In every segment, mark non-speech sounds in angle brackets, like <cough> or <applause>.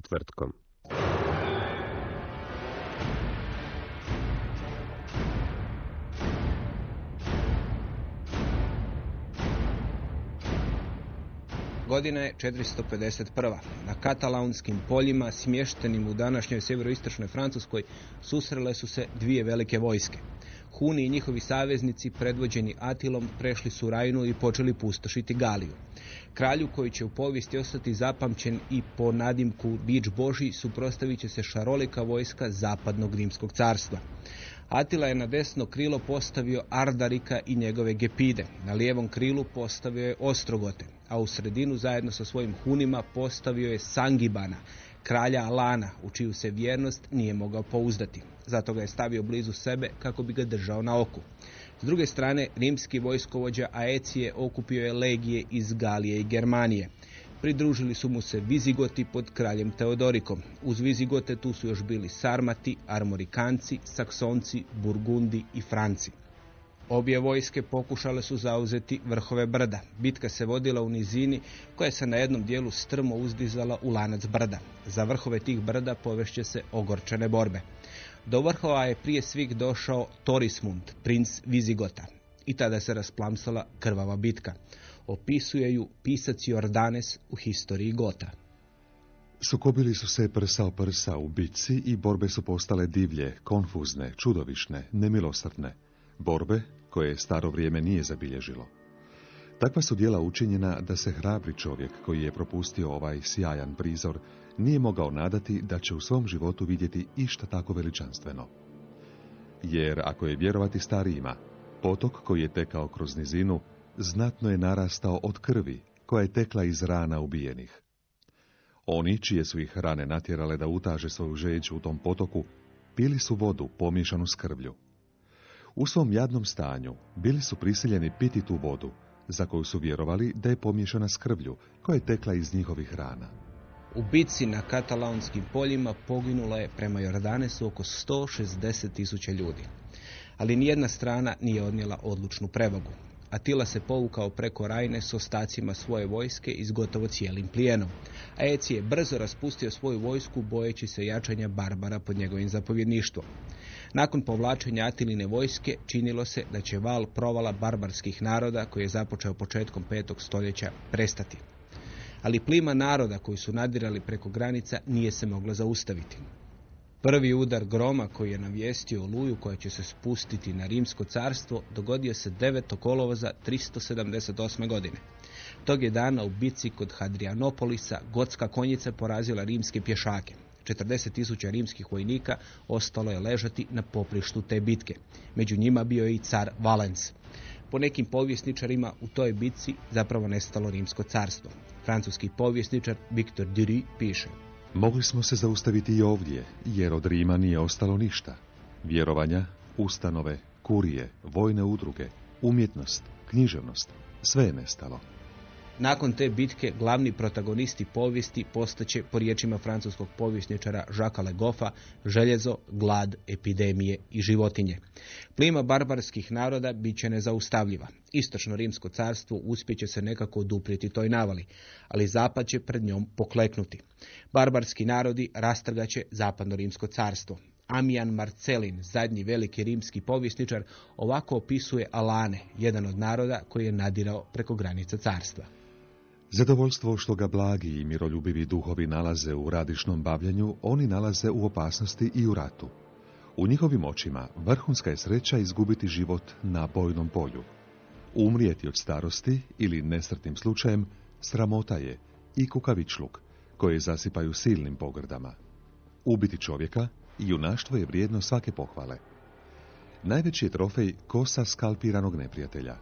Četvrtkom. Godina je 451. Na katalaunskim poljima, smještenim u današnjoj sjeveroistočnoj Francuskoj, susrele su se dvije velike vojske. Huni i njihovi saveznici, predvođeni Atilom, prešli su Rajnu i počeli pustošiti Galiju. Kralju koji će u povijesti ostati zapamćen i po nadimku Bić Boži suprostavit će se šarolika vojska zapadnog rimskog carstva. Atila je na desno krilo postavio Ardarika i njegove Gepide. Na lijevom krilu postavio je Ostrogote, a u sredinu zajedno sa svojim Hunima postavio je Sangibana, kralja Alana, u čiju se vjernost nije mogao pouzdati. Zato ga je stavio blizu sebe kako bi ga držao na oku. S druge strane, rimski vojskovođa Aecije okupio je legije iz Galije i Germanije. Pridružili su mu se Vizigoti pod kraljem Teodorikom. Uz Vizigote tu su još bili Sarmati, Armorikanci, Saksonci, Burgundi i Franci. Obje vojske pokušale su zauzeti vrhove brda. Bitka se vodila u nizini koja se na jednom dijelu strmo uzdizala u lanac brda. Za vrhove tih brda povešće se ogorčene borbe. Do vrhova je prije svih došao Torismund, princ Vizigota. I tada se rasplamsala krvava bitka. Opisuje ju pisac Jordanes u historiji Gota. Sukobili su se prsa o prsa u bitci i borbe su postale divlje, konfuzne, čudovišne, nemilosrdne. Borbe koje staro vrijeme nije zabilježilo. Takva su dijela učinjena da se hrabri čovjek koji je propustio ovaj sjajan prizor nije mogao nadati da će u svom životu vidjeti išta tako veličanstveno. Jer ako je vjerovati starijima, potok koji je tekao kroz nizinu znatno je narastao od krvi koja je tekla iz rana ubijenih. Oni, čije su ih rane natjerale da utaže svoju žeđu u tom potoku, pili su vodu pomiješanu s krvlju. U svom jadnom stanju bili su prisiljeni piti tu vodu, za koju su vjerovali da je pomiješana s krvlju, koja je tekla iz njihovih rana. U bitci na katalonskim poljima poginulo je prema Jordanesu oko 160 tisuća ljudi. Ali nijedna strana nije odnijela odlučnu prevagu. Atila se povukao preko Rajne s ostacima svoje vojske i s gotovo cijelim plijenom. A Eci je brzo raspustio svoju vojsku bojeći se jačanja Barbara pod njegovim zapovjedništvom. Nakon povlačenja Atiline vojske činilo se da će val provala barbarskih naroda koji je započeo početkom petog stoljeća prestati. Ali plima naroda koji su nadirali preko granica nije se mogla zaustaviti. Prvi udar groma koji je navijestio oluju koja će se spustiti na rimsko carstvo dogodio se 9. kolovoza 378. godine. Tog je dana u bici kod Hadrianopolisa gotska konjica porazila rimske pješake. 40 tisuća rimskih vojnika ostalo je ležati na poprištu te bitke. Među njima bio je i car Valens. Po nekim povjesničarima u toj bitci zapravo nestalo rimsko carstvo. Francuski povjesničar Victor Dury piše. Mogli smo se zaustaviti i ovdje, jer od Rima nije ostalo ništa. Vjerovanja, ustanove, kurije, vojne udruge, umjetnost, književnost, sve je nestalo. Nakon te bitke glavni protagonisti povijesti postaće, po riječima francuskog povjesničara Žaka Legoffa, željezo, glad, epidemije i životinje. Plima barbarskih naroda bit će nezaustavljiva. Istočno rimsko carstvo uspjeće se nekako oduprijeti toj navali, ali zapad će pred njom pokleknuti. Barbarski narodi rastrgaće zapadno rimsko carstvo. Amijan Marcelin, zadnji veliki rimski povjesničar, ovako opisuje Alane, jedan od naroda koji je nadirao preko granica carstva. Zadovoljstvo što ga blagi i miroljubivi duhovi nalaze u radišnom bavljanju, oni nalaze u opasnosti i u ratu. U njihovim očima vrhunska je sreća izgubiti život na bojnom polju. Umrijeti od starosti ili nesretnim slučajem sramota je i kukavičluk koje zasipaju silnim pogrdama. Ubiti čovjeka i junaštvo je vrijedno svake pohvale. Najveći je trofej kosa skalpiranog neprijatelja.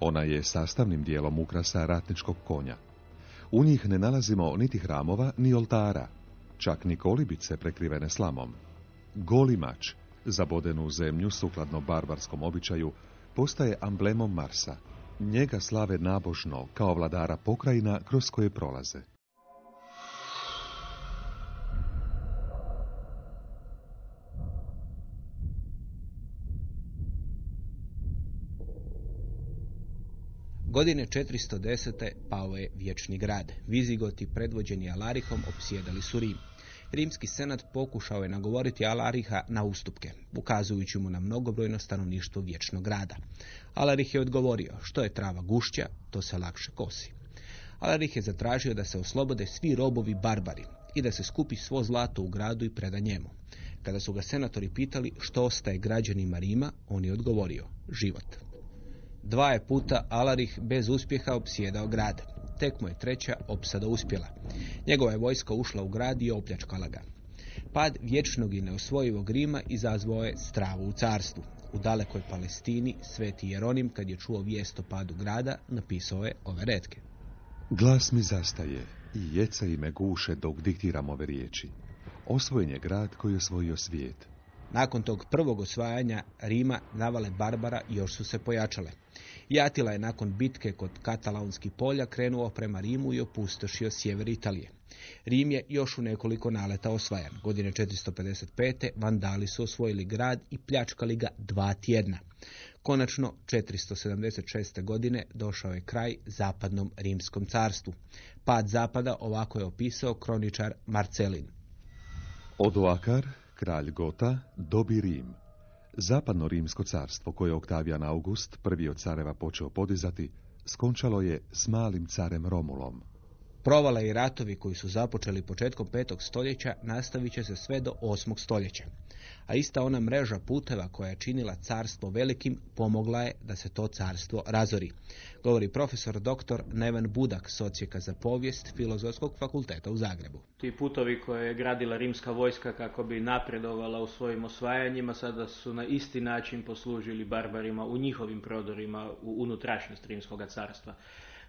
Ona je sastavnim dijelom ukrasa ratničkog konja. U njih ne nalazimo niti hramova, ni oltara, čak ni kolibice prekrivene slamom. Goli mač, zaboden u zemlju sukladno barbarskom običaju, postaje amblemom Marsa. Njega slave nabožno kao vladara pokrajina kroz koje prolaze. Godine 410. pao je vječni grad. Vizigoti predvođeni Alarihom opsjedali su Rim. Rimski senat pokušao je nagovoriti Alariha na ustupke, ukazujući mu na mnogobrojno stanovništvo vječnog grada. Alarih je odgovorio, što je trava gušća, to se lakše kosi. Alarih je zatražio da se oslobode svi robovi barbari i da se skupi svo zlato u gradu i preda njemu. Kada su ga senatori pitali što ostaje građanima Rima, on je odgovorio, život. Dva je puta Alarih bez uspjeha opsjedao grad. Tek mu je treća opsada uspjela. Njegova je vojska ušla u grad i opljačkala ga. Pad vječnog i neosvojivog Rima izazvao je stravu u carstvu. U dalekoj Palestini sveti Jeronim, kad je čuo vijest o padu grada, napisao je ove redke. Glas mi zastaje i jeca i me guše dok diktiram ove riječi. Osvojen je grad koji je osvojio svijet. Nakon tog prvog osvajanja Rima navale Barbara još su se pojačale. Jatila je nakon bitke kod Katalaunskih polja krenuo prema Rimu i opustošio sjever Italije. Rim je još u nekoliko naleta osvajan. Godine 455. vandali su osvojili grad i pljačkali ga dva tjedna. Konačno, 476. godine došao je kraj zapadnom rimskom carstvu. Pad zapada ovako je opisao kroničar Marcelin. Odoakar, kralj Gota, dobi Rim. Zapadno rimsko carstvo koje je Oktavijan August, prvi od careva počeo podizati, skončalo je s malim carem Romulom. Provale i ratovi koji su započeli početkom petog stoljeća nastavit će se sve do osmog stoljeća. A ista ona mreža puteva koja je činila carstvo velikim pomogla je da se to carstvo razori. Govori profesor dr. Neven Budak, socijeka za povijest Filozofskog fakulteta u Zagrebu. Ti putovi koje je gradila rimska vojska kako bi napredovala u svojim osvajanjima sada su na isti način poslužili barbarima u njihovim prodorima u unutrašnjost rimskog carstva.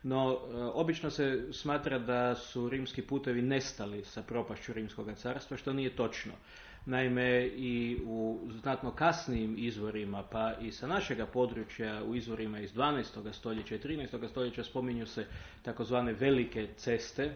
No, e, obično se smatra da su rimski putevi nestali sa propašću rimskog carstva, što nije točno. Naime, i u znatno kasnijim izvorima, pa i sa našega područja u izvorima iz 12. stoljeća i 13. stoljeća spominju se takozvane velike ceste,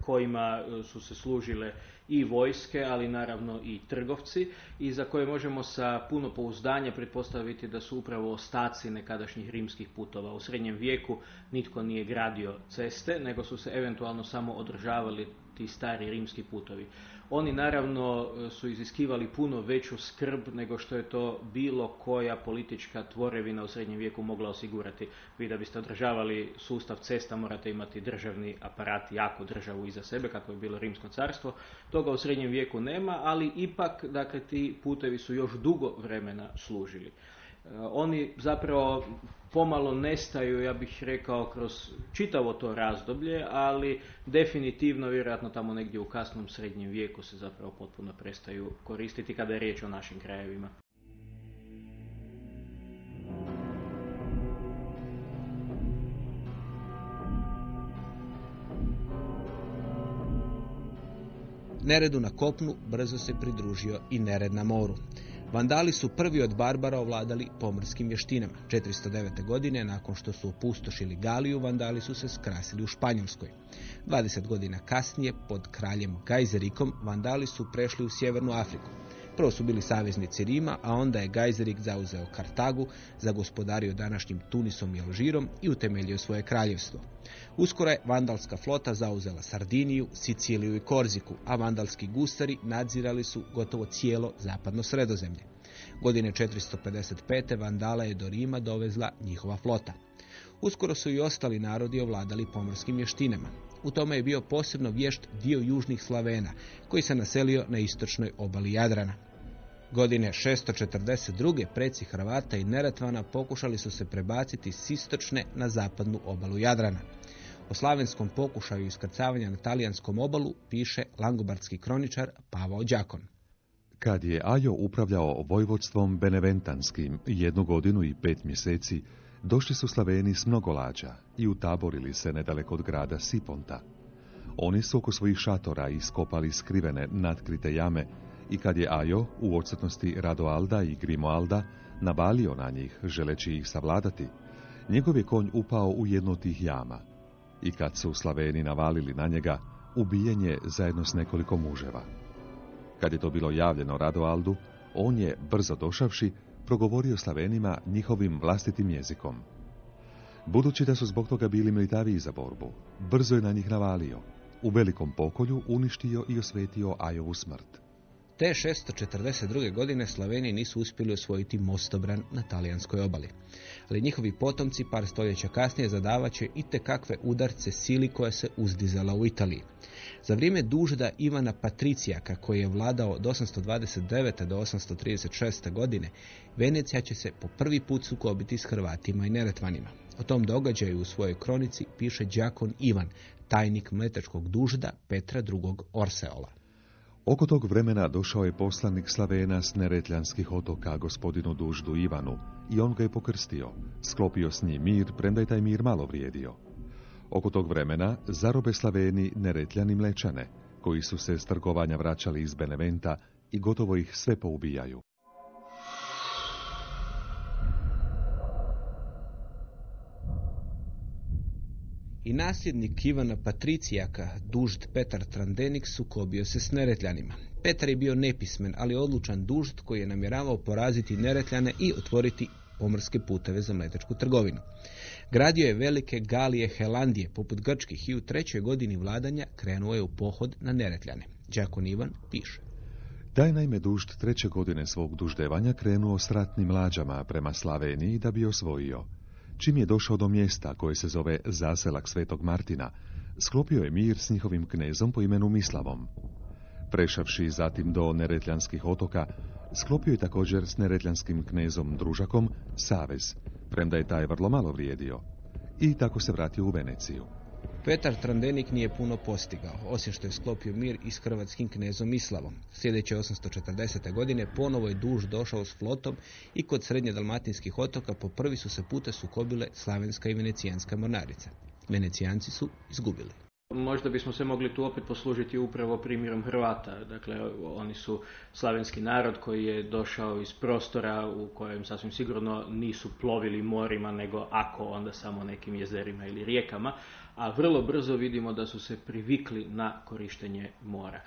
kojima e, su se služile i vojske, ali naravno i trgovci i za koje možemo sa puno pouzdanja pretpostaviti da su upravo ostaci nekadašnjih rimskih putova. U srednjem vijeku nitko nije gradio ceste, nego su se eventualno samo održavali ti stari rimski putovi. Oni naravno e, su iziskivali puno veću skrb nego što je to bilo koja politička tvorevina u srednjem vijeku mogla osigurati. Vi da biste održavali sustav cesta morate imati državni aparat, jako državu iza sebe, kako je bilo rimsko carstvo. Toga u srednjem vijeku nema, ali ipak dakle, ti putevi su još dugo vremena služili. E, oni zapravo pomalo nestaju, ja bih rekao, kroz čitavo to razdoblje, ali definitivno, vjerojatno tamo negdje u kasnom srednjem vijeku se zapravo potpuno prestaju koristiti kada je riječ o našim krajevima. Neredu na kopnu brzo se pridružio i nered na moru. Vandali su prvi od Barbara ovladali pomorskim vještinama. 409. godine, nakon što su opustošili Galiju, Vandali su se skrasili u Španjolskoj. 20 godina kasnije, pod kraljem Gajzerikom, Vandali su prešli u Sjevernu Afriku. Prvo su bili saveznici Rima, a onda je Gajzerik zauzeo Kartagu, zagospodario današnjim Tunisom i Alžirom i utemeljio svoje kraljevstvo. Uskoro je vandalska flota zauzela Sardiniju, Siciliju i Korziku, a vandalski gustari nadzirali su gotovo cijelo zapadno sredozemlje. Godine 455. Vandala je do Rima dovezla njihova flota. Uskoro su i ostali narodi ovladali pomorskim vještinama. U tome je bio posebno vješt dio južnih Slavena, koji se naselio na istočnoj obali Jadrana. Godine 642. preci Hrvata i Neretvana pokušali su se prebaciti s istočne na zapadnu obalu Jadrana. O slavenskom pokušaju iskrcavanja na talijanskom obalu piše langobardski kroničar Pavao Đakon. Kad je Ajo upravljao vojvodstvom Beneventanskim jednu godinu i pet mjeseci, došli su Slaveni s mnogo lađa i utaborili se nedaleko od grada Siponta. Oni su oko svojih šatora iskopali skrivene natkrite jame i kad je Ajo u odsutnosti Radoalda i Grimoalda navalio na njih, želeći ih savladati, njegov je konj upao u jednu od tih jama. I kad su Slaveni navalili na njega, ubijen je zajedno s nekoliko muževa. Kad je to bilo javljeno Radoaldu, on je, brzo došavši, progovorio Slavenima njihovim vlastitim jezikom. Budući da su zbog toga bili militaviji za borbu, brzo je na njih navalio. U velikom pokolju uništio i osvetio Ajovu smrt. Te 642. godine Sloveniji nisu uspjeli osvojiti mostobran na talijanskoj obali. Ali njihovi potomci par stoljeća kasnije zadavaće i kakve udarce sili koja se uzdizala u Italiji. Za vrijeme dužda Ivana Patricijaka, koji je vladao od 829. do 836. godine, Venecija će se po prvi put sukobiti s Hrvatima i Neretvanima. O tom događaju u svojoj kronici piše Đakon Ivan, tajnik mletačkog dužda Petra II. Orseola. Oko tog vremena došao je poslanik Slavena s Neretljanskih otoka gospodinu Duždu Ivanu i on ga je pokrstio, sklopio s njim mir, premda je taj mir malo vrijedio. Oko tog vremena zarobe Slaveni Neretljani mlečane, koji su se s trgovanja vraćali iz Beneventa i gotovo ih sve poubijaju. I nasljednik Ivana Patricijaka, dužd Petar Trandenik, sukobio se s Neretljanima. Petar je bio nepismen, ali odlučan dužd koji je namjeravao poraziti Neretljane i otvoriti pomorske puteve za mletačku trgovinu. Gradio je velike galije Helandije, poput grčkih, i u trećoj godini vladanja krenuo je u pohod na Neretljane. Đakon Ivan piše. Taj naime dužd treće godine svog duždevanja krenuo s ratnim lađama prema Slaveniji da bi osvojio. Čim je došao do mjesta koje se zove Zaselak Svetog Martina, sklopio je mir s njihovim knezom po imenu Mislavom. Prešavši zatim do Neretljanskih otoka, sklopio je također s Neretljanskim knezom Družakom savez, premda je taj vrlo malo vrijedio, i tako se vratio u Veneciju. Petar Trandenik nije puno postigao, osim što je sklopio mir i s hrvatskim knezom Islavom. Sljedeće 840. godine ponovo je duž došao s flotom i kod srednje dalmatinskih otoka po prvi su se puta sukobile slavenska i venecijanska mornarica. Venecijanci su izgubili. Možda bismo se mogli tu opet poslužiti upravo primjerom Hrvata. Dakle, oni su slavenski narod koji je došao iz prostora u kojem sasvim sigurno nisu plovili morima, nego ako onda samo nekim jezerima ili rijekama, a vrlo brzo vidimo da su se privikli na korištenje mora.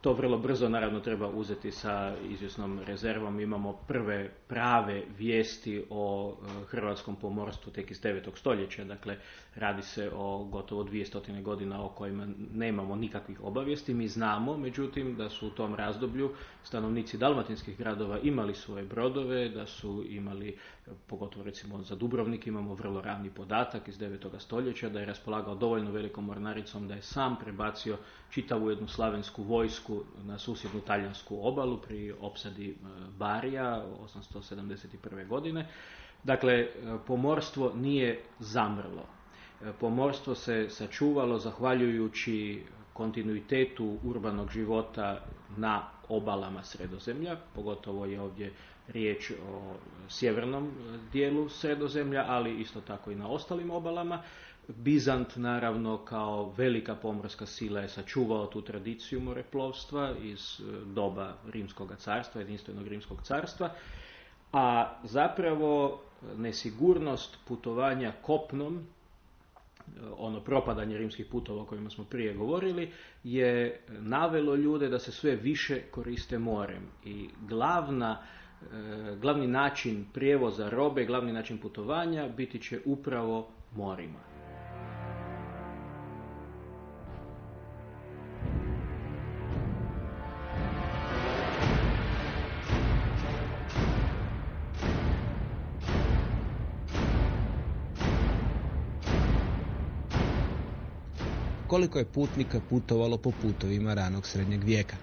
To vrlo brzo naravno treba uzeti sa izvjesnom rezervom. Imamo prve prave vijesti o e, hrvatskom pomorstvu tek iz 9. stoljeća. Dakle, radi se o gotovo 200 godina o kojima nemamo nikakvih obavijesti. Mi znamo, međutim, da su u tom razdoblju stanovnici dalmatinskih gradova imali svoje brodove, da su imali, pogotovo recimo za Dubrovnik, imamo vrlo ravni podatak iz 9. stoljeća, da je raspolagao dovoljno velikom mornaricom da je sam prebacio čitavu jednu slavensku vojsku na susjednu talijansku obalu pri opsadi e, Barija 871. godine. Dakle, pomorstvo nije zamrlo. E, pomorstvo se sačuvalo zahvaljujući kontinuitetu urbanog života na obalama sredozemlja, pogotovo je ovdje riječ o sjevernom dijelu sredozemlja, ali isto tako i na ostalim obalama. Bizant naravno kao velika pomorska sila je sačuvao tu tradiciju moreplovstva iz e, doba Rimskog carstva, jedinstvenog Rimskog carstva, a zapravo nesigurnost putovanja kopnom, e, ono propadanje rimskih putova o kojima smo prije govorili, je navelo ljude da se sve više koriste morem i glavna e, glavni način prijevoza robe, glavni način putovanja biti će upravo morima. Koliko je putnika putovalo po putovima ranog srednjeg vijeka.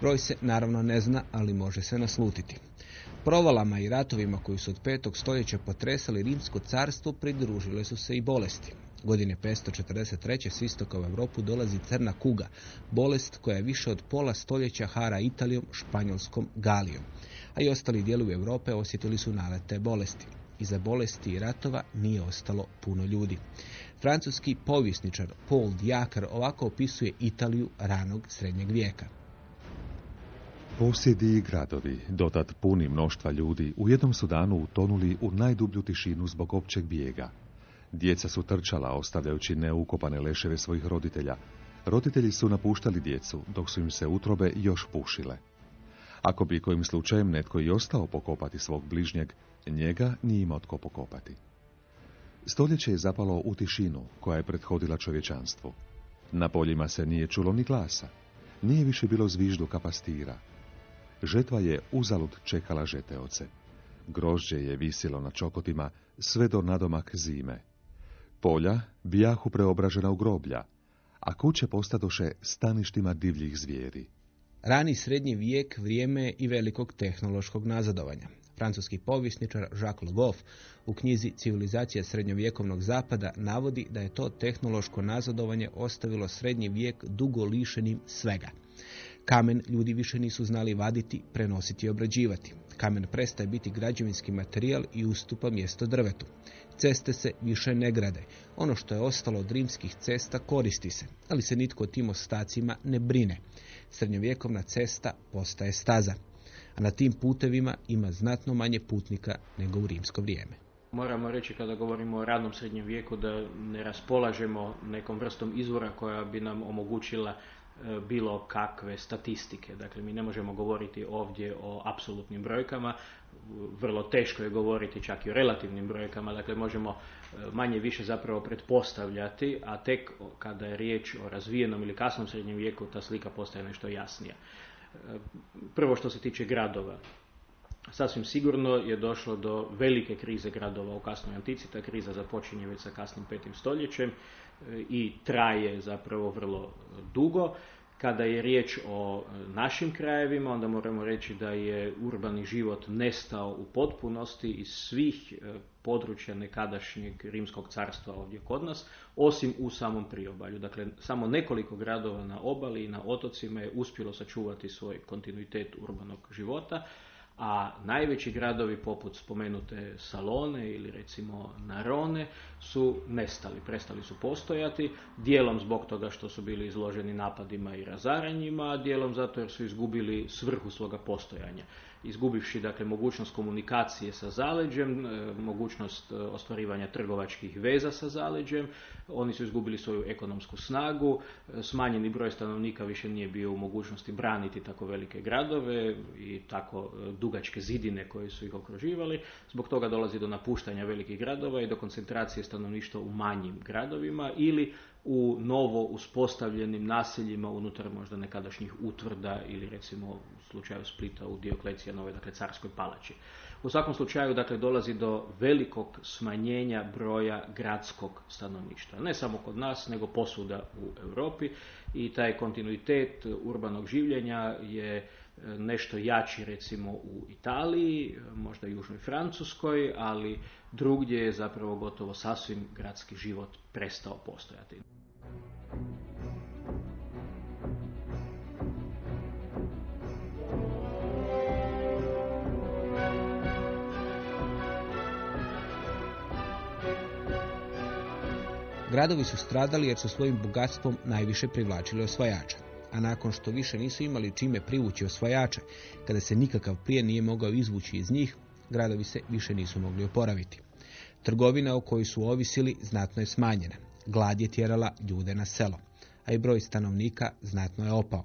Broj se naravno ne zna, ali može se naslutiti. Provalama i ratovima koji su od petog stoljeća potresali rimsko carstvo pridružile su se i bolesti. Godine 543. s istoka u Europu dolazi crna kuga, bolest koja je više od pola stoljeća hara Italijom, Španjolskom, Galijom. A i ostali dijelovi Europe osjetili su nalete bolesti. Iza bolesti i ratova nije ostalo puno ljudi. Francuski povjesničar Paul Diakar ovako opisuje Italiju ranog srednjeg vijeka. Posjedi i gradovi, dotad puni mnoštva ljudi, u jednom su danu utonuli u najdublju tišinu zbog općeg bijega. Djeca su trčala, ostavljajući neukopane leševe svojih roditelja. Roditelji su napuštali djecu, dok su im se utrobe još pušile. Ako bi kojim slučajem netko i ostao pokopati svog bližnjeg, njega nije imao tko pokopati. Stoljeće je zapalo u tišinu koja je prethodila čovječanstvu. Na poljima se nije čulo ni glasa. Nije više bilo zvižduka pastira. Žetva je uzalud čekala žeteoce. Grožđe je visilo na čokotima sve do nadomak zime. Polja bijahu preobražena u groblja, a kuće postadoše staništima divljih zvijeri. Rani srednji vijek vrijeme je i velikog tehnološkog nazadovanja. Francuski povjesničar Jacques Le Goff u knjizi Civilizacija srednjovjekovnog zapada navodi da je to tehnološko nazadovanje ostavilo srednji vijek dugo lišenim svega. Kamen ljudi više nisu znali vaditi, prenositi i obrađivati. Kamen prestaje biti građevinski materijal i ustupa mjesto drvetu. Ceste se više ne grade. Ono što je ostalo od rimskih cesta koristi se, ali se nitko o tim ostacima ne brine. Srednjovjekovna cesta postaje staza, a na tim putevima ima znatno manje putnika nego u rimsko vrijeme. Moramo reći kada govorimo o radnom srednjem vijeku da ne raspolažemo nekom vrstom izvora koja bi nam omogućila e, bilo kakve statistike. Dakle, mi ne možemo govoriti ovdje o apsolutnim brojkama, vrlo teško je govoriti čak i o relativnim brojkama, dakle možemo e, manje više zapravo pretpostavljati, a tek kada je riječ o razvijenom ili kasnom srednjem vijeku ta slika postaje nešto jasnija. Prvo što se tiče gradova, Sasvim sigurno je došlo do velike krize gradova u kasnoj antici. Ta kriza započinje već sa kasnim petim stoljećem e, i traje zapravo vrlo dugo. Kada je riječ o našim krajevima, onda moramo reći da je urbani život nestao u potpunosti iz svih e, područja nekadašnjeg rimskog carstva ovdje kod nas, osim u samom priobalju. Dakle, samo nekoliko gradova na obali i na otocima je uspjelo sačuvati svoj kontinuitet urbanog života a najveći gradovi poput spomenute Salone ili recimo Narone su nestali, prestali su postojati, dijelom zbog toga što su bili izloženi napadima i razaranjima, a dijelom zato jer su izgubili svrhu svoga postojanja izgubivši dakle mogućnost komunikacije sa zaleđem, e, mogućnost e, ostvarivanja trgovačkih veza sa zaleđem, oni su izgubili svoju ekonomsku snagu, e, smanjeni broj stanovnika više nije bio u mogućnosti braniti tako velike gradove i tako dugačke zidine koje su ih okruživali. Zbog toga dolazi do napuštanja velikih gradova i do koncentracije stanovništva u manjim gradovima ili u novo uspostavljenim naseljima unutar možda nekadašnjih utvrda ili recimo u slučaju Splita u Dioklecijanove, dakle carskoj palači. U svakom slučaju dakle dolazi do velikog smanjenja broja gradskog stanovništva. Ne samo kod nas, nego posuda u Europi i taj kontinuitet urbanog življenja je e, nešto jači recimo u Italiji, možda južnoj Francuskoj, ali drugdje je zapravo gotovo sasvim gradski život prestao postojati. Gradovi su stradali jer su svojim bogatstvom najviše privlačili osvajača. A nakon što više nisu imali čime privući osvajača, kada se nikakav prije nije mogao izvući iz njih, gradovi se više nisu mogli oporaviti. Trgovina o kojoj su ovisili znatno je smanjena. Glad je tjerala ljude na selo, a i broj stanovnika znatno je opao.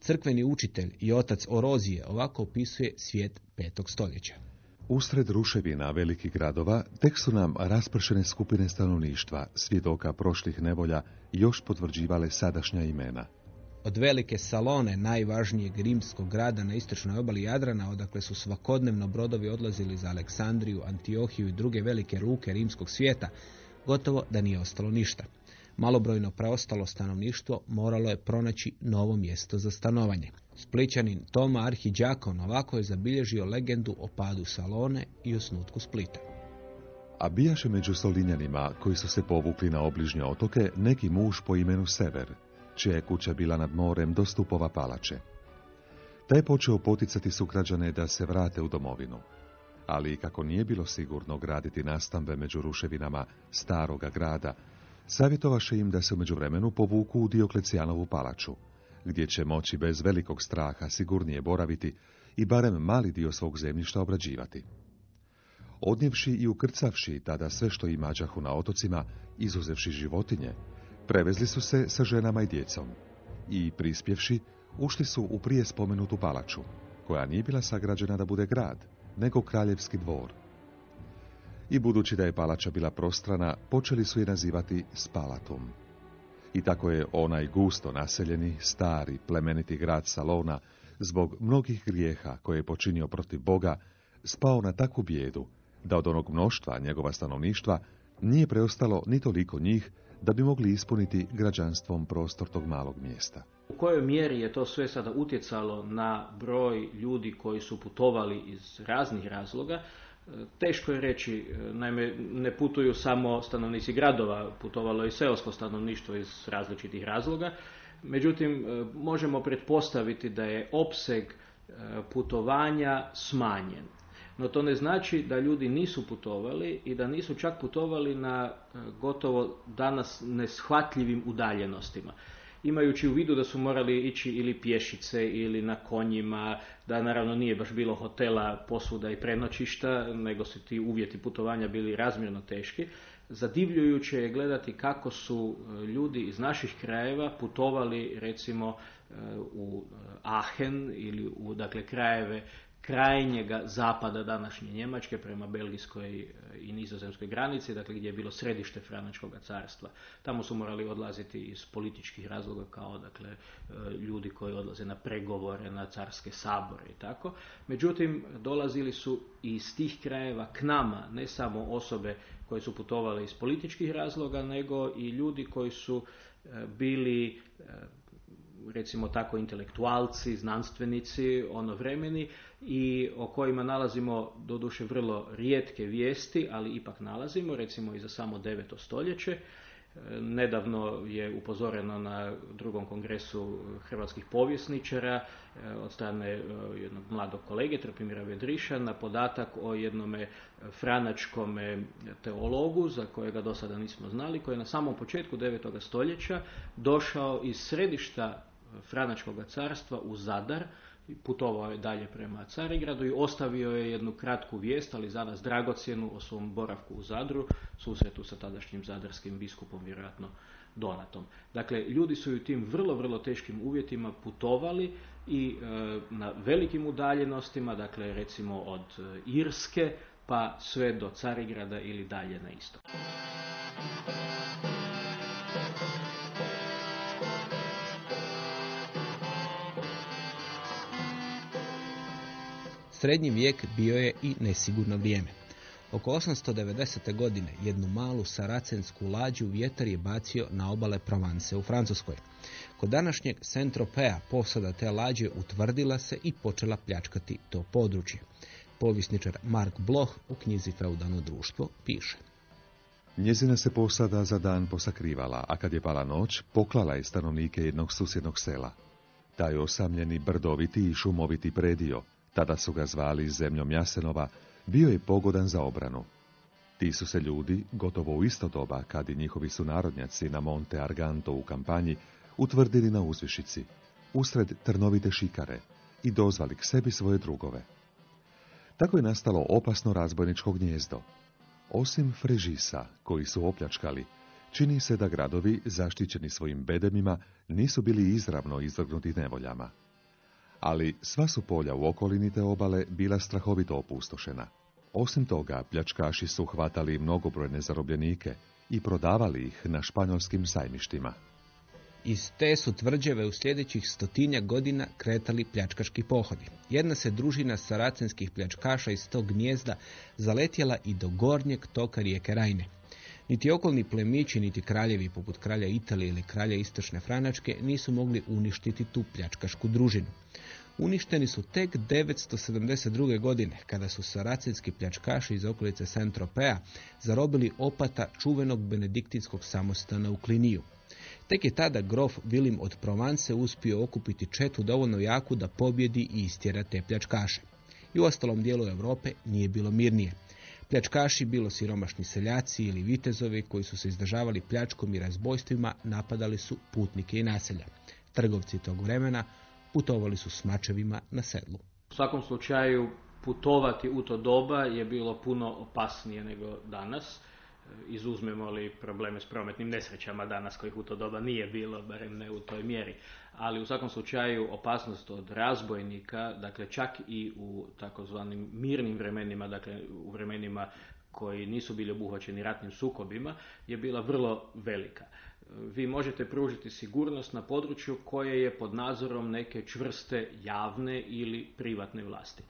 Crkveni učitelj i otac Orozije ovako opisuje svijet petog stoljeća. Usred ruševina velikih gradova tek su nam raspršene skupine stanovništva, svjedoka prošlih nevolja, još potvrđivale sadašnja imena. Od velike salone, najvažnijeg rimskog grada na istočnoj obali Jadrana, odakle su svakodnevno brodovi odlazili za Aleksandriju, Antiohiju i druge velike luke rimskog svijeta, gotovo da nije ostalo ništa. Malobrojno preostalo stanovništvo moralo je pronaći novo mjesto za stanovanje. Splićanin Toma Arhiđakon ovako je zabilježio legendu o padu Salone i osnutku Splita. A bijaše među Solinjanima koji su se povukli na obližnje otoke neki muž po imenu Sever, čija je kuća bila nad morem do stupova palače. Taj je počeo poticati sugrađane da se vrate u domovinu. Ali kako nije bilo sigurno graditi nastambe među ruševinama staroga grada, savjetovaše im da se u međuvremenu povuku u Dioklecijanovu palaču, gdje će moći bez velikog straha sigurnije boraviti i barem mali dio svog zemljišta obrađivati. Odnjevši i ukrcavši tada sve što imađahu na otocima, izuzevši životinje, prevezli su se sa ženama i djecom i, prispjevši, ušli su u prije spomenutu palaču, koja nije bila sagrađena da bude grad, nego kraljevski dvor. I budući da je palača bila prostrana, počeli su je nazivati Spalatom. I tako je onaj gusto naseljeni, stari, plemeniti grad Salona, zbog mnogih grijeha koje je počinio protiv Boga, spao na takvu bijedu, da od onog mnoštva njegova stanovništva nije preostalo ni toliko njih da bi mogli ispuniti građanstvom prostor tog malog mjesta. Kojoj mjeri je to sve sada utjecalo na broj ljudi koji su putovali iz raznih razloga, e, teško je reći. E, naime, ne putuju samo stanovnici gradova, putovalo je i seosko stanovništvo iz različitih razloga. Međutim, e, možemo pretpostaviti da je opseg putovanja smanjen. No to ne znači da ljudi nisu putovali i da nisu čak putovali na gotovo danas neshvatljivim udaljenostima. Imajući u vidu da su morali ići ili pješice ili na konjima, da naravno nije baš bilo hotela, posuda i prenoćišta, nego su ti uvjeti putovanja bili razmjerno teški. Zadivljujuće je gledati kako su e, ljudi iz naših krajeva putovali recimo e, u Aachen ili u dakle krajeve krajnjega zapada današnje Njemačke prema belgijskoj e, i nizozemskoj granici, dakle gdje je bilo središte Franačkog carstva. Tamo su morali odlaziti iz političkih razloga kao dakle e, ljudi koji odlaze na pregovore, na carske sabore i tako. Međutim, dolazili su iz tih krajeva k nama, ne samo osobe koje su putovale iz političkih razloga, nego i ljudi koji su e, bili recimo tako intelektualci, znanstvenici, ono vremeni i o kojima nalazimo doduše vrlo rijetke vijesti, ali ipak nalazimo, recimo i za samo 9. stoljeće. Nedavno je upozoreno na drugom kongresu hrvatskih povjesničara e, od strane e, jednog mladog kolege, Trpimira Vedriša, na podatak o jednome franačkom teologu, za kojega do sada nismo znali, koji je na samom početku 9. stoljeća došao iz središta Franačkog carstva u Zadar, putovao je dalje prema Carigradu i ostavio je jednu kratku vijest, ali za nas dragocjenu o svom boravku u Zadru, susretu sa tadašnjim zadarskim biskupom, vjerojatno Donatom. Dakle, ljudi su u tim vrlo, vrlo teškim uvjetima putovali i e, na velikim udaljenostima, dakle recimo od e, Irske pa sve do Carigrada ili dalje na istok. Srednji vijek bio je i nesigurno vrijeme. Oko 890. godine jednu malu saracensku lađu vjetar je bacio na obale Provence u Francuskoj. Kod današnjeg Saint-Tropea posada te lađe utvrdila se i počela pljačkati to područje. Povisničar Mark Bloch u knjizi Feudalno društvo piše. Njezina se posada za dan posakrivala, a kad je pala noć, poklala je stanovnike jednog susjednog sela. Taj osamljeni, brdoviti i šumoviti predio, tada su ga zvali zemljom Jasenova, bio je pogodan za obranu. Ti su se ljudi, gotovo u isto doba, kad i njihovi sunarodnjaci na Monte Arganto u kampanji, utvrdili na uzvišici, usred trnovite šikare, i dozvali k sebi svoje drugove. Tako je nastalo opasno razbojničko gnjezdo. Osim Frežisa, koji su opljačkali, čini se da gradovi, zaštićeni svojim bedemima, nisu bili izravno izvrgnuti nevoljama ali sva su polja u okolini te obale bila strahovito opustošena. Osim toga, pljačkaši su hvatali mnogobrojne zarobljenike i prodavali ih na španjolskim sajmištima. Iz te su tvrđave u sljedećih stotinja godina kretali pljačkaški pohodi. Jedna se družina saracenskih pljačkaša iz tog gnjezda zaletjela i do gornjeg toka rijeke Rajne. Niti okolni plemići, niti kraljevi poput kralja Italije ili kralja Istočne Franačke nisu mogli uništiti tu pljačkašku družinu. Uništeni su tek 972. godine, kada su saracenski pljačkaši iz okolice Saint-Tropea zarobili opata čuvenog benediktinskog samostana u Kliniju. Tek je tada grof Vilim od Provence uspio okupiti četu dovoljno jaku da pobjedi i istjera te pljačkaše. I u ostalom dijelu Europe nije bilo mirnije. Pljačkaši, bilo siromašni seljaci ili vitezovi koji su se izdržavali pljačkom i razbojstvima, napadali su putnike i naselja. Trgovci tog vremena putovali su s mačevima na sedlu. U svakom slučaju putovati u to doba je bilo puno opasnije nego danas. Izuzmemo li probleme s prometnim nesrećama danas kojih u to doba nije bilo, barem ne u toj mjeri. Ali u svakom slučaju opasnost od razbojnika, dakle čak i u takozvanim mirnim vremenima, dakle u vremenima koji nisu bili obuhvaćeni ratnim sukobima, je bila vrlo velika vi možete pružiti sigurnost na području koje je pod nadzorom neke čvrste javne ili privatne vlasti.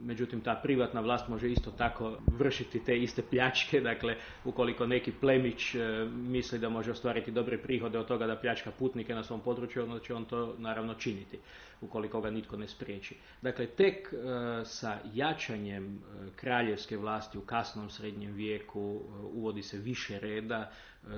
Međutim, ta privatna vlast može isto tako vršiti te iste pljačke, <laughs> dakle, ukoliko neki plemić e, misli da može ostvariti dobre prihode od toga da pljačka putnike na svom području, onda će on to naravno činiti, ukoliko ga nitko ne spriječi. Dakle, tek e, sa jačanjem e, kraljevske vlasti u kasnom srednjem vijeku uvodi se više reda,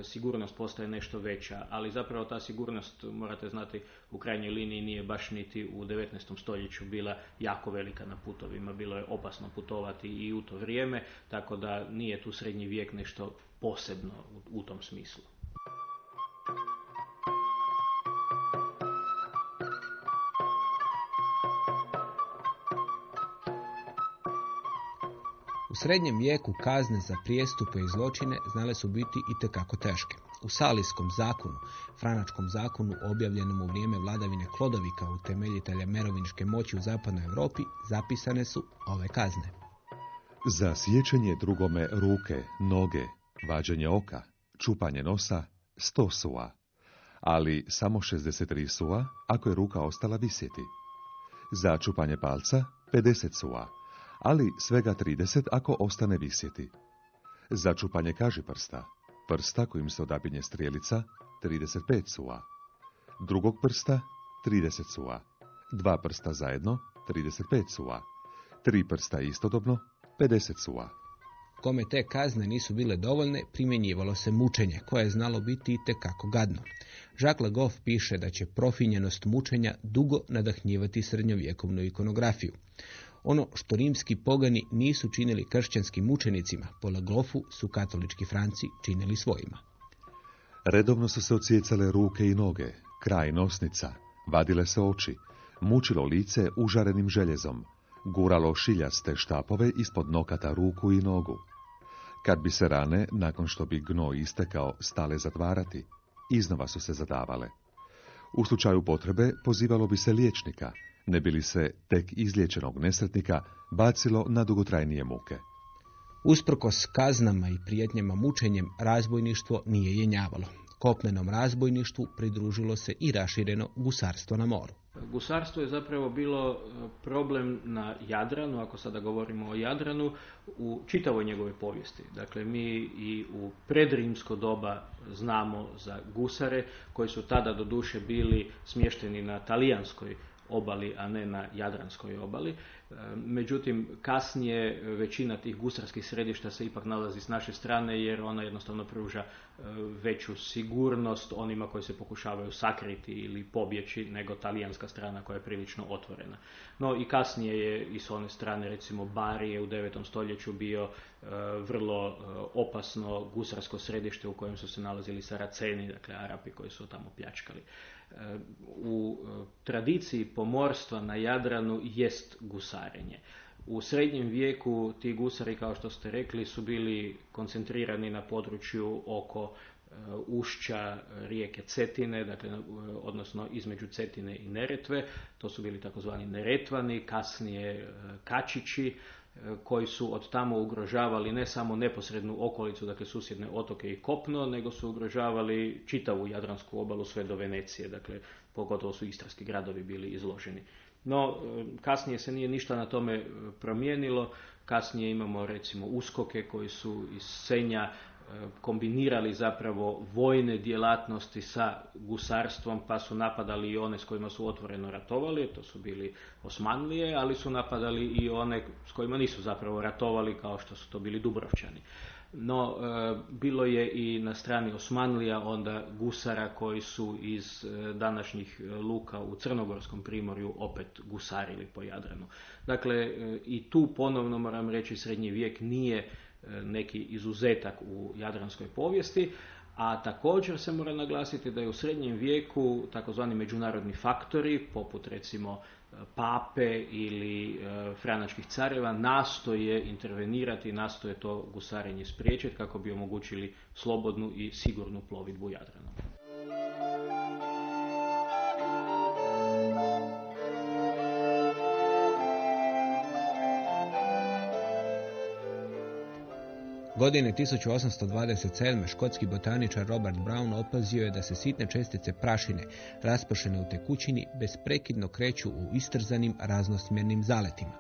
sigurnost postaje nešto veća, ali zapravo ta sigurnost, morate znati, u krajnjoj liniji nije baš niti u 19. stoljeću bila jako velika na putovima, bilo je opasno putovati i u to vrijeme, tako da nije tu srednji vijek nešto posebno u tom smislu. Srednjem vijeku kazne za prijestupe i zločine znale su biti i tekako teške. U Salijskom zakonu, Franačkom zakonu objavljenom u vrijeme vladavine Klodovika, utemeljitelja merovinške moći u zapadnoj Europi, zapisane su ove kazne. Za sjećanje drugome ruke, noge, vađenje oka, čupanje nosa, sto sua, ali samo 63 sua ako je ruka ostala visjeti. Za čupanje palca 50 sua, ali svega 30 ako ostane visjeti. Za čupanje kaži prsta, prsta kojim se odabinje strijelica, 35 sua. Drugog prsta, 30 sua. Dva prsta zajedno, 35 sua. Tri prsta istodobno, 50 sua. Kome te kazne nisu bile dovoljne, primjenjivalo se mučenje, koje je znalo biti i tekako gadno. Jacques Legoff piše da će profinjenost mučenja dugo nadahnjivati srednjovjekovnu ikonografiju. Ono što rimski pogani nisu činili kršćanskim mučenicima, po Legoffu su katolički Franci činili svojima. Redovno su se ocijecale ruke i noge, kraj nosnica, vadile se oči, mučilo lice užarenim željezom, guralo šiljaste štapove ispod nokata ruku i nogu. Kad bi se rane, nakon što bi gno istekao, stale zatvarati, iznova su se zadavale. U slučaju potrebe pozivalo bi se liječnika, ne bi li se tek izliječenog nesretnika bacilo na dugotrajnije muke. Usprkos kaznama i prijetnjama mučenjem, razbojništvo nije jenjavalo. Kopnenom razbojništvu pridružilo se i rašireno gusarstvo na moru. Gusarstvo je zapravo bilo e, problem na Jadranu, ako sada govorimo o Jadranu, u čitavoj njegove povijesti. Dakle, mi i u predrimsko doba znamo za gusare, koji su tada doduše bili smješteni na talijanskoj obali, a ne na Jadranskoj obali. E, međutim, kasnije većina tih gusarskih središta se ipak nalazi s naše strane jer ona jednostavno pruža e, veću sigurnost onima koji se pokušavaju sakriti ili pobjeći nego talijanska strana koja je prilično otvorena. No i kasnije je i s one strane recimo Bari je u 9. stoljeću bio e, vrlo opasno gusarsko središte u kojem su se nalazili Saraceni, dakle Arapi koji su tamo pljačkali u e, tradiciji pomorstva na Jadranu jest gusarenje. U srednjem vijeku ti gusari, kao što ste rekli, su bili koncentrirani na području oko e, ušća rijeke Cetine, dakle, odnosno između Cetine i Neretve. To su bili takozvani Neretvani, kasnije Kačići, koji su od tamo ugrožavali ne samo neposrednu okolicu, dakle susjedne otoke i kopno, nego su ugrožavali čitavu Jadransku obalu sve do Venecije, dakle pogotovo su istarski gradovi bili izloženi. No, kasnije se nije ništa na tome promijenilo, kasnije imamo recimo uskoke koji su iz Senja kombinirali zapravo vojne djelatnosti sa gusarstvom, pa su napadali i one s kojima su otvoreno ratovali, to su bili Osmanlije, ali su napadali i one s kojima nisu zapravo ratovali, kao što su to bili Dubrovčani. No, e, bilo je i na strani Osmanlija onda gusara koji su iz e, današnjih luka u Crnogorskom primorju opet gusarili po Jadranu. Dakle, e, i tu ponovno moram reći srednji vijek nije neki izuzetak u jadranskoj povijesti, a također se mora naglasiti da je u srednjem vijeku takozvani međunarodni faktori, poput recimo pape ili e, franačkih careva nastoje intervenirati, nastoje to gusarenje spriječiti kako bi omogućili slobodnu i sigurnu plovidbu Jadranom. Godine 1827. škotski botaničar Robert Brown opazio je da se sitne čestice prašine raspršene u tekućini besprekidno kreću u istrzanim raznosmjernim zaletima.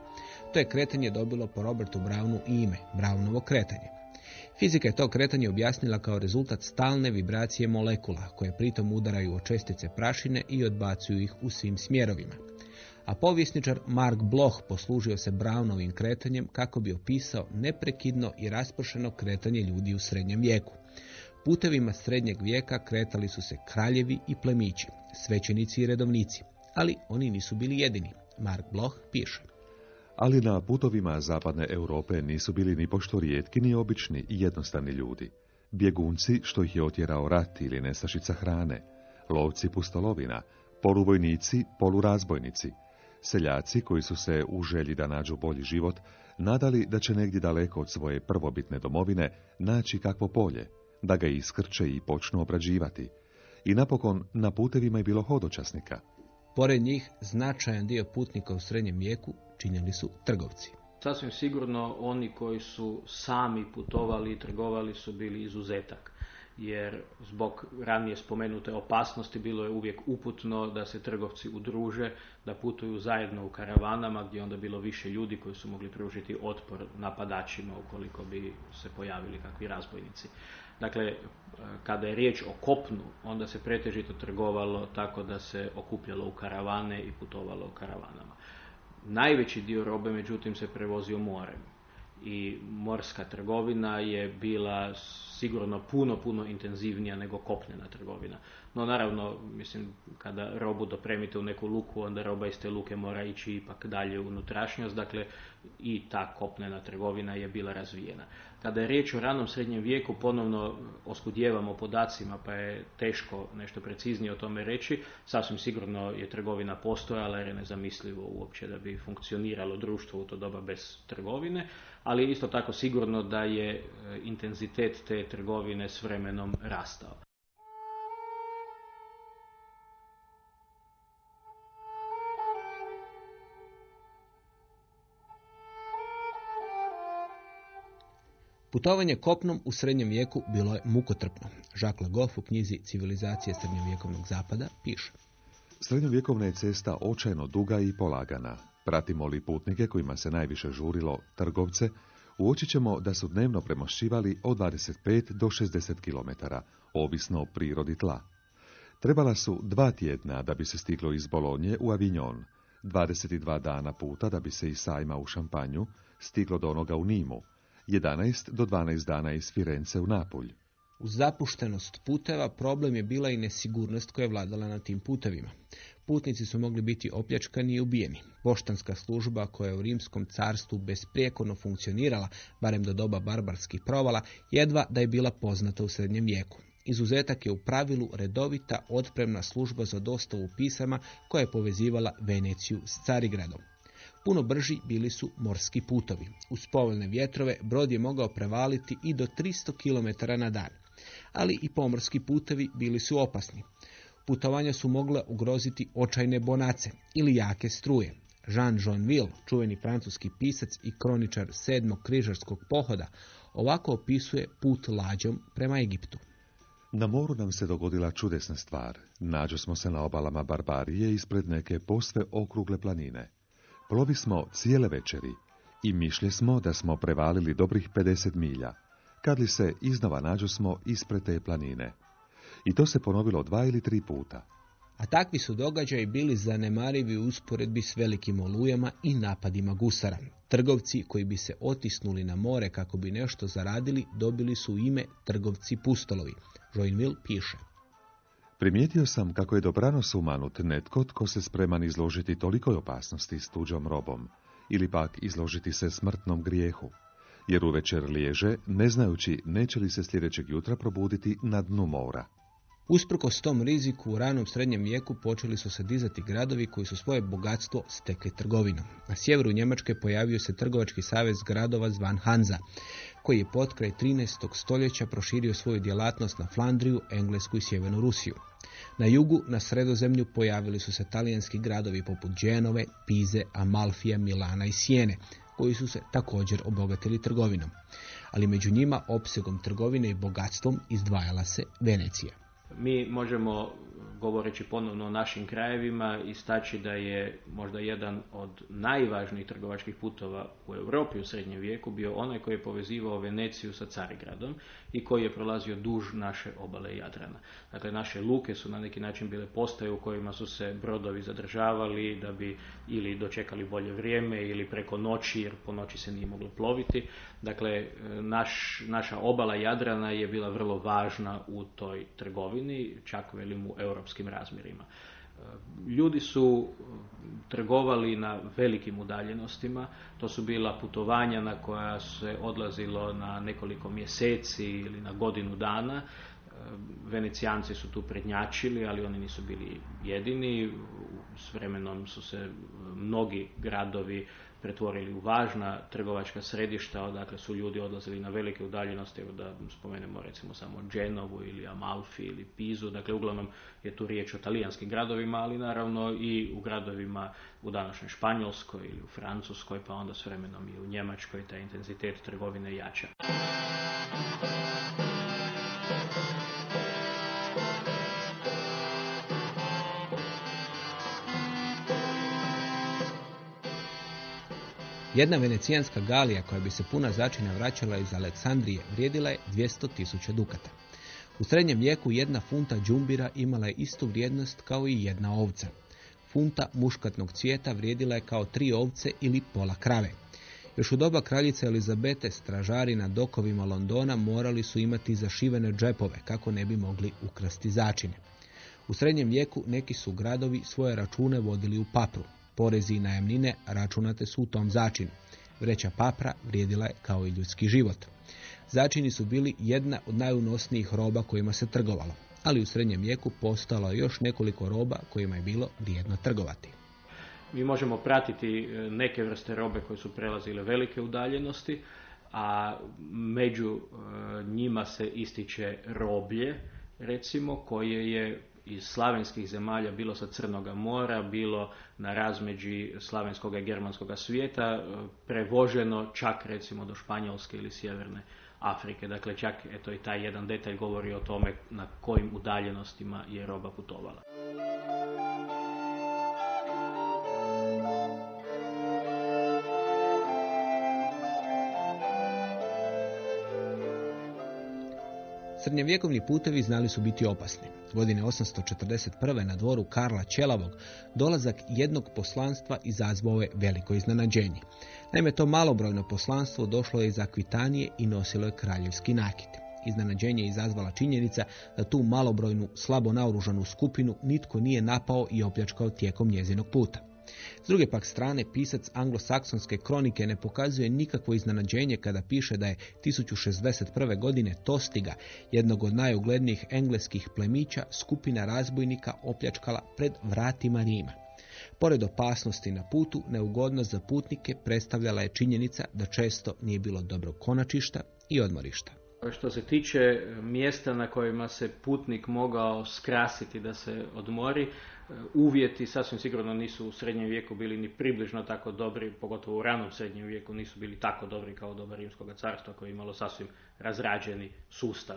To je kretanje dobilo po Robertu Brownu ime, Brownovo kretanje. Fizika je to kretanje objasnila kao rezultat stalne vibracije molekula, koje pritom udaraju o čestice prašine i odbacuju ih u svim smjerovima a povjesničar Mark Bloch poslužio se Brownovim kretanjem kako bi opisao neprekidno i raspršeno kretanje ljudi u srednjem vijeku. Putevima srednjeg vijeka kretali su se kraljevi i plemići, svećenici i redovnici, ali oni nisu bili jedini. Mark Bloch piše. Ali na putovima zapadne Europe nisu bili ni pošto rijetki ni obični i jednostavni ljudi. Bjegunci što ih je otjerao rat ili nestašica hrane, lovci pustolovina, poluvojnici, polurazbojnici, Seljaci koji su se u želji da nađu bolji život nadali da će negdje daleko od svoje prvobitne domovine naći kakvo polje, da ga iskrče i počnu obrađivati. I napokon na putevima je bilo hodočasnika. Pored njih značajan dio putnika u srednjem vijeku činjeli su trgovci. Sasvim sigurno oni koji su sami putovali i trgovali su bili izuzetak jer zbog ranije spomenute opasnosti bilo je uvijek uputno da se trgovci udruže, da putuju zajedno u karavanama gdje onda bilo više ljudi koji su mogli pružiti otpor napadačima ukoliko bi se pojavili kakvi razbojnici. Dakle, kada je riječ o kopnu, onda se pretežito trgovalo tako da se okupljalo u karavane i putovalo u karavanama. Najveći dio robe, međutim, se prevozio morem i morska trgovina je bila sigurno puno, puno intenzivnija nego kopnena trgovina. No naravno, mislim, kada robu dopremite u neku luku, onda roba iz te luke mora ići ipak dalje u unutrašnjost, dakle i ta kopnena trgovina je bila razvijena. Kada je riječ o ranom srednjem vijeku, ponovno oskudjevamo podacima, pa je teško nešto preciznije o tome reći. Sasvim sigurno je trgovina postojala jer je nezamislivo uopće da bi funkcioniralo društvo u to doba bez trgovine, ali isto tako sigurno da je e, intenzitet te trgovine s vremenom rastao. Putovanje kopnom u srednjem vijeku bilo je mukotrpno. Jacques Legoff u knjizi Civilizacije srednjovjekovnog zapada piše. Srednjovjekovna je cesta očajno duga i polagana. Pratimo li putnike kojima se najviše žurilo, trgovce, uočit ćemo da su dnevno premošćivali od 25 do 60 km, ovisno o prirodi tla. Trebala su dva tjedna da bi se stiglo iz Bolonje u Avignon, 22 dana puta da bi se iz sajma u Šampanju stiglo do onoga u Nimu, 11 do 12 dana iz Firence u Napulj. Uz zapuštenost puteva problem je bila i nesigurnost koja je vladala na tim putevima. Putnici su mogli biti opljačkani i ubijeni. Poštanska služba koja je u rimskom carstvu besprijekorno funkcionirala, barem do doba barbarskih provala, jedva da je bila poznata u srednjem vijeku. Izuzetak je u pravilu redovita otpremna služba za dostavu pisama koja je povezivala Veneciju s Carigradom. Puno brži bili su morski putovi. Uz povoljne vjetrove brod je mogao prevaliti i do 300 km na dan. Ali i pomorski putovi bili su opasni. Putovanja su mogla ugroziti očajne bonace ili jake struje. Jean Ville, čuveni francuski pisac i kroničar sedmog križarskog pohoda, ovako opisuje put lađom prema Egiptu. Na moru nam se dogodila čudesna stvar. Nađo smo se na obalama Barbarije ispred neke posve okrugle planine. Plovi smo cijele večeri i mišlje smo da smo prevalili dobrih 50 milja. Kad li se iznova nađu smo ispred te planine. I to se ponovilo dva ili tri puta. A takvi su događaji bili zanemarivi u usporedbi s velikim olujama i napadima gusara. Trgovci koji bi se otisnuli na more kako bi nešto zaradili dobili su ime trgovci pustolovi. Joinville piše. Primijetio sam kako je dobrano sumanut netko tko se spreman izložiti tolikoj opasnosti s tuđom robom, ili pak izložiti se smrtnom grijehu, jer u večer liježe, ne znajući neće li se sljedećeg jutra probuditi na dnu mora. Usprkos tom riziku u ranom srednjem vijeku počeli su se dizati gradovi koji su svoje bogatstvo stekli trgovinom. Na sjeveru Njemačke pojavio se trgovački savez gradova zvan Hanza, koji je potkraj 13. stoljeća proširio svoju djelatnost na Flandriju, Englesku i Sjevernu Rusiju. Na jugu, na sredozemlju, pojavili su se talijanski gradovi poput Dženove, Pize, Amalfija, Milana i Sijene, koji su se također obogatili trgovinom. Ali među njima opsegom trgovine i bogatstvom izdvajala se Venecija. Mi možemo, govoreći ponovno o našim krajevima, istaći da je možda jedan od najvažnijih trgovačkih putova u Europi u srednjem vijeku bio onaj koji je povezivao Veneciju sa Carigradom i koji je prolazio duž naše obale Jadrana. Dakle, naše luke su na neki način bile postaje u kojima su se brodovi zadržavali da bi ili dočekali bolje vrijeme ili preko noći, jer po noći se nije moglo ploviti. Dakle, naš, naša obala Jadrana je bila vrlo važna u toj trgovini, čak velim u europskim razmjerima. Ljudi su trgovali na velikim udaljenostima, to su bila putovanja na koja se odlazilo na nekoliko mjeseci ili na godinu dana. Venecijanci su tu prednjačili, ali oni nisu bili jedini. S vremenom su se mnogi gradovi pretvorili u važna trgovačka središta, odakle su ljudi odlazili na velike udaljenosti, da spomenemo recimo samo Dženovu ili Amalfi ili Pizu, dakle uglavnom je tu riječ o talijanskim gradovima, ali naravno i u gradovima u današnjoj Španjolskoj ili u Francuskoj, pa onda s vremenom i u Njemačkoj taj intenzitet trgovine jača. Jedna venecijanska galija koja bi se puna začina vraćala iz Aleksandrije vrijedila je 200 tisuća dukata. U srednjem vijeku jedna funta džumbira imala je istu vrijednost kao i jedna ovca. Funta muškatnog cvijeta vrijedila je kao tri ovce ili pola krave. Još u doba kraljice Elizabete stražari na dokovima Londona morali su imati zašivene džepove kako ne bi mogli ukrasti začine. U srednjem vijeku neki su gradovi svoje račune vodili u papru. Porezi i najamnine računate su u tom začinu. Vreća papra vrijedila je kao i ljudski život. Začini su bili jedna od najunosnijih roba kojima se trgovalo, ali u srednjem vijeku postalo je još nekoliko roba kojima je bilo vrijedno trgovati. Mi možemo pratiti e, neke vrste robe koje su prelazile velike udaljenosti, a među e, njima se ističe roblje, recimo, koje je iz slavenskih zemalja, bilo sa Crnoga mora, bilo na razmeđi slavenskog i germanskog svijeta, e, prevoženo čak recimo do Španjolske ili Sjeverne Afrike. Dakle, čak eto i taj jedan detalj govori o tome na kojim udaljenostima je roba putovala. Srednjevjekovni putevi znali su biti opasni. Godine 841. na dvoru Karla Čelavog dolazak jednog poslanstva izazvao je veliko iznenađenje. Naime, to malobrojno poslanstvo došlo je iz Akvitanije i nosilo je kraljevski nakit. Iznenađenje je izazvala činjenica da tu malobrojnu, slabo naoružanu skupinu nitko nije napao i opljačkao tijekom njezinog puta. S druge pak strane, pisac anglosaksonske kronike ne pokazuje nikakvo iznenađenje kada piše da je 1061. godine Tostiga, jednog od najuglednijih engleskih plemića, skupina razbojnika opljačkala pred vratima Rima. Pored opasnosti na putu, neugodnost za putnike predstavljala je činjenica da često nije bilo dobrog konačišta i odmorišta. Što se tiče mjesta na kojima se putnik mogao skrasiti da se odmori, uvjeti sasvim sigurno nisu u srednjem vijeku bili ni približno tako dobri, pogotovo u ranom srednjem vijeku nisu bili tako dobri kao doba Rimskog carstva koje je imalo sasvim razrađeni sustav.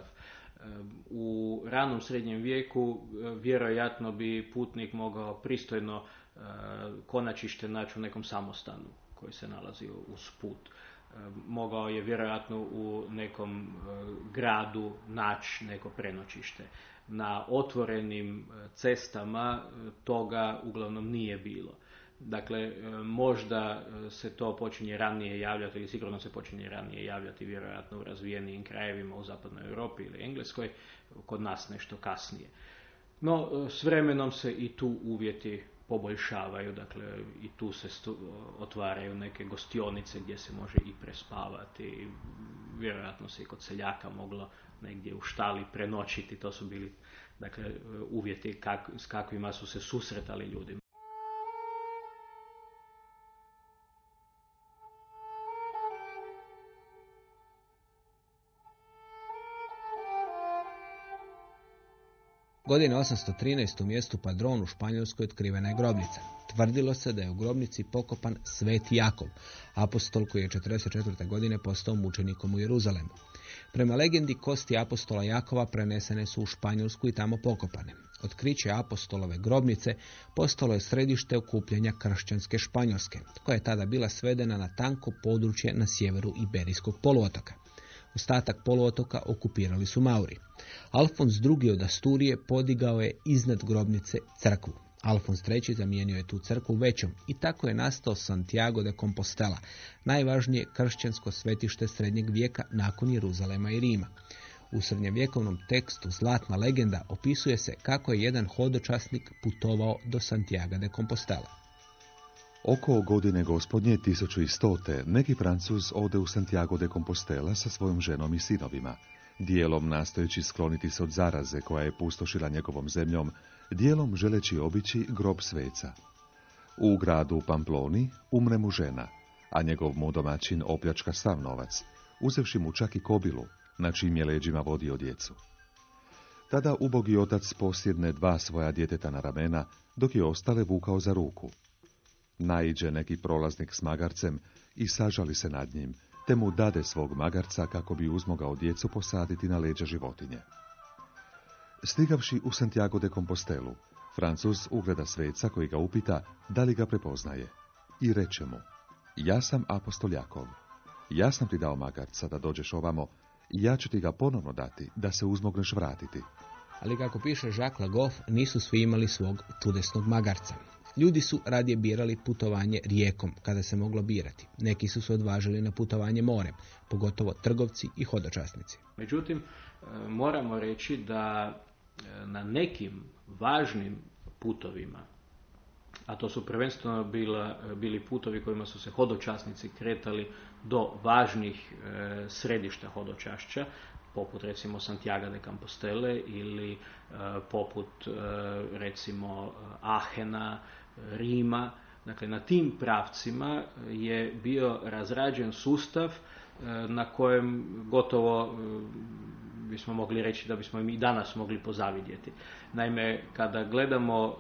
U ranom srednjem vijeku vjerojatno bi putnik mogao pristojno konačište naći u nekom samostanu koji se nalazi uz put. mogao je vjerojatno u nekom gradu naći neko prenoćište. Na otvorenim cestama toga uglavnom nije bilo. Dakle, možda se to počinje ranije javljati ili sigurno se počinje ranije javljati vjerojatno u razvijenijim krajevima u zapadnoj Europi ili Engleskoj, kod nas nešto kasnije. No, s vremenom se i tu uvjeti poboljšavaju, dakle i tu se otvaraju neke gostionice gdje se može i prespavati, vjerojatno se i kod seljaka moglo negdje u štali prenoćiti, to su bili dakle, uvjeti kak, s kakvima su se susretali ljudi. Godine 813 u mjestu Padron u Španjolskoj otkrivena je grobnica. Tvrdilo se da je u grobnici pokopan Sveti Jakov, apostol koji je 44. godine postao mučenikom u Jeruzalemu. Prema legendi kosti apostola Jakova prenesene su u Španjolsku i tamo pokopane. Otkriće apostolove grobnice postalo je središte okupljanja kršćanske Španjolske, koja je tada bila svedena na tanko područje na sjeveru Iberijskog poluotoka. Ostatak poluotoka okupirali su Mauri. Alfons II. od Asturije podigao je iznad grobnice crkvu. Alfons III. zamijenio je tu crkvu većom i tako je nastao Santiago de Compostela, najvažnije kršćansko svetište srednjeg vijeka nakon Jeruzalema i Rima. U srednjevjekovnom tekstu Zlatna legenda opisuje se kako je jedan hodočasnik putovao do Santiago de Compostela. Oko godine gospodnje 1100. neki Francuz ode u Santiago de Compostela sa svojom ženom i sinovima, dijelom nastojeći skloniti se od zaraze koja je pustošila njegovom zemljom, dijelom želeći obići grob sveca. U gradu Pamploni umre mu žena, a njegov mu domaćin opljačka sav novac, uzevši mu čak i kobilu, na čim je leđima vodio djecu. Tada ubogi otac posjedne dva svoja djeteta na ramena, dok je ostale vukao za ruku. Naiđe neki prolaznik s magarcem i sažali se nad njim, te mu dade svog magarca kako bi uzmogao djecu posaditi na leđa životinje. Stigavši u Santiago de Compostelu, Francuz ugleda sveca koji ga upita da li ga prepoznaje i reče mu, ja sam apostol Jakov, ja sam ti dao magarca da dođeš ovamo ja ću ti ga ponovno dati da se uzmogneš vratiti. Ali kako piše Jacques Lagoff, nisu svi imali svog čudesnog magarca. Ljudi su radije birali putovanje rijekom kada se moglo birati. Neki su se odvažili na putovanje morem, pogotovo trgovci i hodočasnici. Međutim, e, moramo reći da na nekim važnim putovima, a to su prvenstveno bila, bili putovi kojima su se hodočasnici kretali do važnih e, središta hodočašća, poput recimo Santiago de Compostele ili poput recimo Ahena, Rima, dakle na tim pravcima je bio razrađen sustav e, na kojem gotovo e, bismo mogli reći da bismo im i danas mogli pozavidjeti. Naime, kada gledamo, e,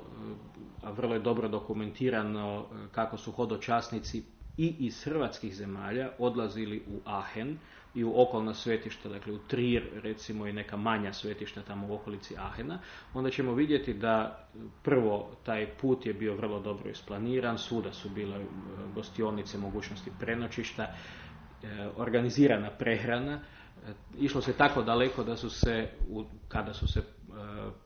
a vrlo je dobro dokumentirano kako su hodočasnici i iz hrvatskih zemalja odlazili u Ahen i u okolna svetišta, dakle u Trier recimo i neka manja svetišta tamo u okolici Ahena, onda ćemo vidjeti da prvo taj put je bio vrlo dobro isplaniran, svuda su bile e, gostionice, mogućnosti prenoćišta, e, organizirana prehrana, e, išlo se tako daleko da su se, kada su se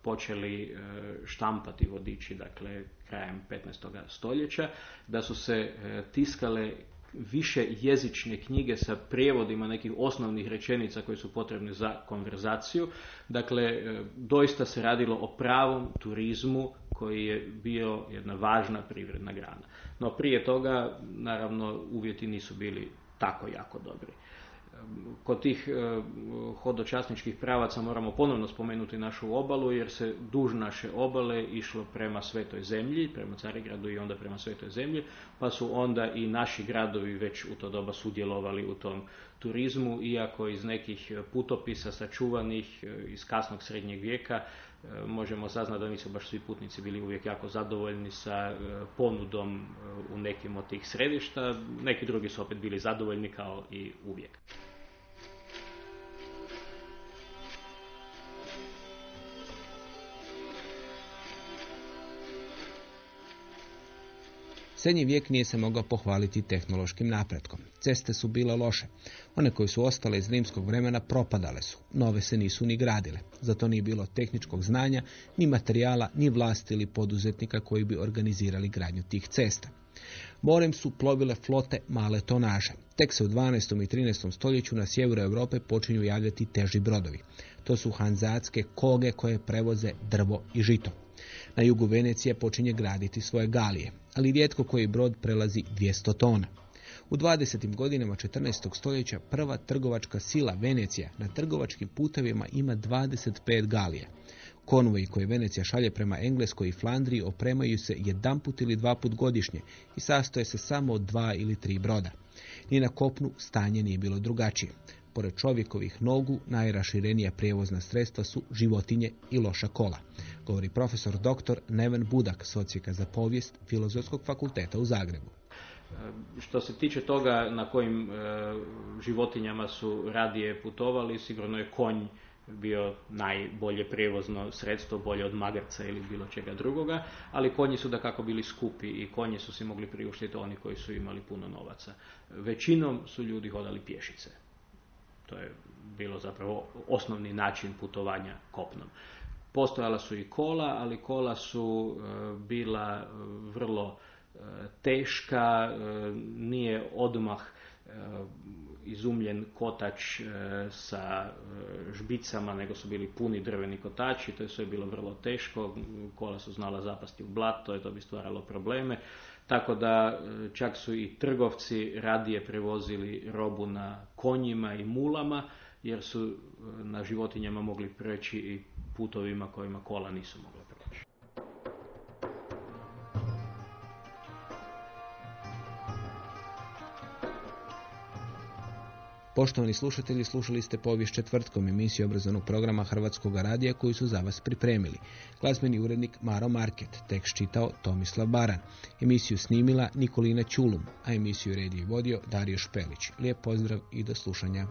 počeli štampati vodiči, dakle krajem 15. stoljeća, da su se tiskale više jezične knjige sa prijevodima nekih osnovnih rečenica koje su potrebne za konverzaciju. Dakle, e, doista se radilo o pravom turizmu koji je bio jedna važna privredna grana. No prije toga, naravno, uvjeti nisu bili tako jako dobri. Kod tih e, hodočasničkih pravaca moramo ponovno spomenuti našu obalu jer se duž naše obale išlo prema Svetoj zemlji, prema Carigradu i onda prema Svetoj zemlji, pa su onda i naši gradovi već u to doba sudjelovali u tom turizmu, iako iz nekih putopisa sačuvanih e, iz kasnog srednjeg vijeka e, možemo saznati da nisu baš svi putnici bili uvijek jako zadovoljni sa ponudom u nekim od tih središta, neki drugi su opet bili zadovoljni kao i uvijek. Srednji vijek nije se mogao pohvaliti tehnološkim napretkom. Ceste su bile loše. One koje su ostale iz rimskog vremena propadale su. Nove se nisu ni gradile. Zato nije bilo tehničkog znanja, ni materijala, ni vlasti ili poduzetnika koji bi organizirali gradnju tih cesta. Morem su plovile flote male tonaže. Tek se u 12. i 13. stoljeću na sjeveru Europe počinju javljati teži brodovi. To su hanzatske koge koje prevoze drvo i žito. Na jugu Venecije počinje graditi svoje galije, ali rijetko koji brod prelazi 200 tona. U 20. godinama 14. stoljeća prva trgovačka sila Venecija na trgovačkim putevima ima 25 galija. Konvoji koje Venecija šalje prema Engleskoj i Flandriji opremaju se jedanput ili dva put godišnje i sastoje se samo od dva ili tri broda. Ni na kopnu stanje nije bilo drugačije. Pored čovjekovih nogu najraširenija prijevozna sredstva su životinje i loša kola, govori profesor dr. Neven Budak, socijeka za povijest Filozofskog fakulteta u Zagrebu. Što se tiče toga na kojim e, životinjama su radije putovali, sigurno je konj bio najbolje prijevozno sredstvo, bolje od magarca ili bilo čega drugoga, ali konji su da kako bili skupi i konje su si mogli priuštiti oni koji su imali puno novaca. Većinom su ljudi hodali pješice. To je bilo zapravo osnovni način putovanja kopnom. Postojala su i kola, ali kola su e, bila e, vrlo e, teška, nije odmah izumljen kotač sa žbicama, nego su bili puni drveni kotači, to je sve bilo vrlo teško, kola su znala zapasti u blato to bi stvaralo probleme. Tako da čak su i trgovci radije prevozili robu na konjima i mulama, jer su na životinjama mogli preći i putovima kojima kola nisu mogla Poštovani slušatelji, slušali ste povijest četvrtkom emisiju obrazovnog programa Hrvatskog radija koju su za vas pripremili. Glazbeni urednik Maro Market, tekst čitao Tomislav Baran. Emisiju snimila Nikolina Ćulum, a emisiju rediju i vodio Dario Špelić. Lijep pozdrav i do slušanja.